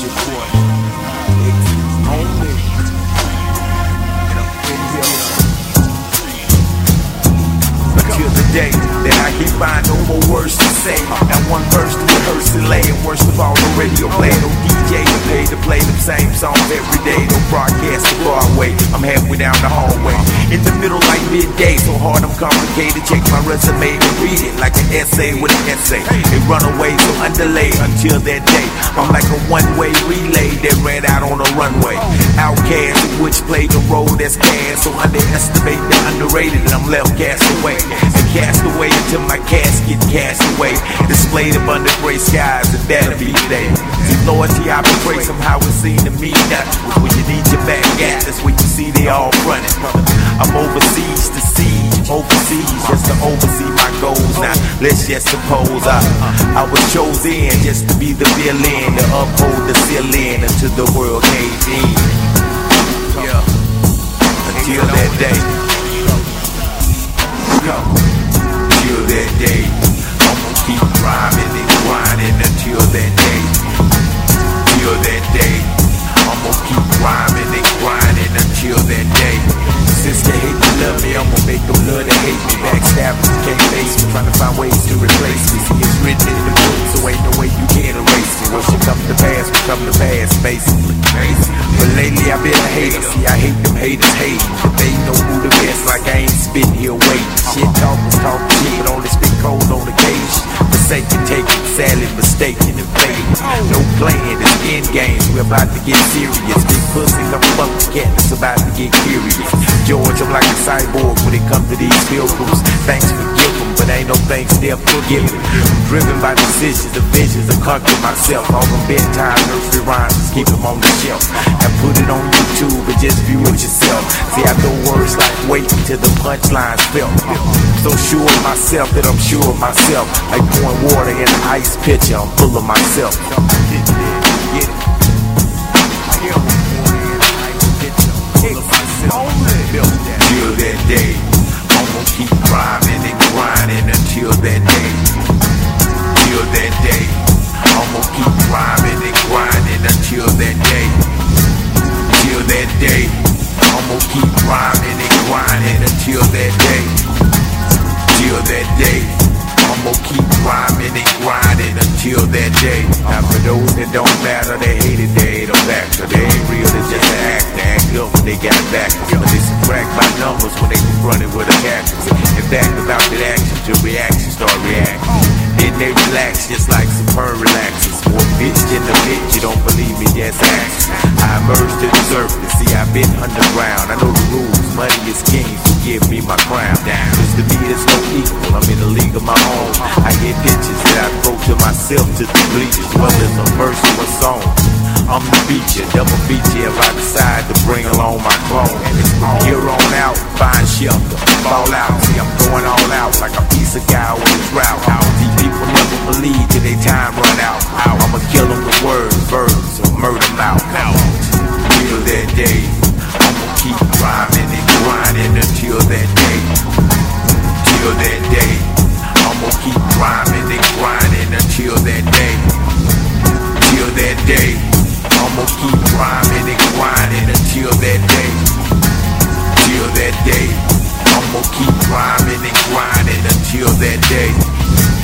Your boy. Until the day that I can find no more words to say. Not one verse to rehearse and lay. And worst of all, no radio play. No DJ to pay to play the same songs every day. No broadcast to Broadway. I'm halfway down the hallway. Midday. So hard I'm complicated. Check my resume and read it like an essay with an essay. They run away so underlay until that day. I'm like a one-way relay that ran out on a runway. Outcast, which played the role that's cast. So underestimate the underrated and I'm left cast away. Cast away until my casket cast away. Displayed up under gray skies and that'll be today. See, loyalty I betray somehow it seemed to me that when you need your back at, that's when you see they all running. I'm overseas to see overseas just to oversee my goals. Now let's just suppose I, I was chosen just to be the villain, to uphold the ceiling until the world caved in. Yeah. Until that day. Until and grinding until that day. Since they hate to love me, I'ma make them love to hate me. Backstabbers can't face me, trying to find ways to replace me. See, it's written in the book, so ain't no way you can erase it. What should come to pass will come to pass, basically. But lately I've been a hater. See, I hate them haters hate. Forsaken, taking, sadly mistaken and fading. No playing, it's end games. We're about to get serious. Big pussy, come fuck the cat, it's about to get curious. George, I'm like a cyborg when it comes to these pilgrims. Thanks for giving, but ain't no thanks there forgiven. Driven by decisions, the visions of conquering myself. All them bedtime nursery rhymes, keep them on the shelf. And put it on YouTube and just view it yourself. See, I throw words like wait the punchlines felt. Uh, so sure of myself that I'm sure of myself. Like pouring water in an ice pitcher, I'm full of myself. Till that day, until that day. Now for those that don't matter, they hate it, they hate them back. So they ain't real, they just an act. They act good when they got back. But they subtract my numbers when they confronted with a cactus. In fact, about that action to reaction, start reacting. Then they relax just like some perm relaxers. More bitch in the bitch, you don't believe me, just ask. I emerged to the surface, see I've been underground. I know the rules, money is king, so give me my crown. Cause to me there's no equal, I'm in a league of my own. I get pitches that to myself to the bleachers, well as a verse or a song. I'm the beat, feature, double feature if I decide to bring along my clone. And it's from here on out, find shelter, fall out. See, I'm going all out like a piece of guy on his route. These people never believe till they time run out. I'ma kill them with words, verbs, or murder them out. Till that day, I'ma keep rhyming and grinding keep rhyming and grinding until that day.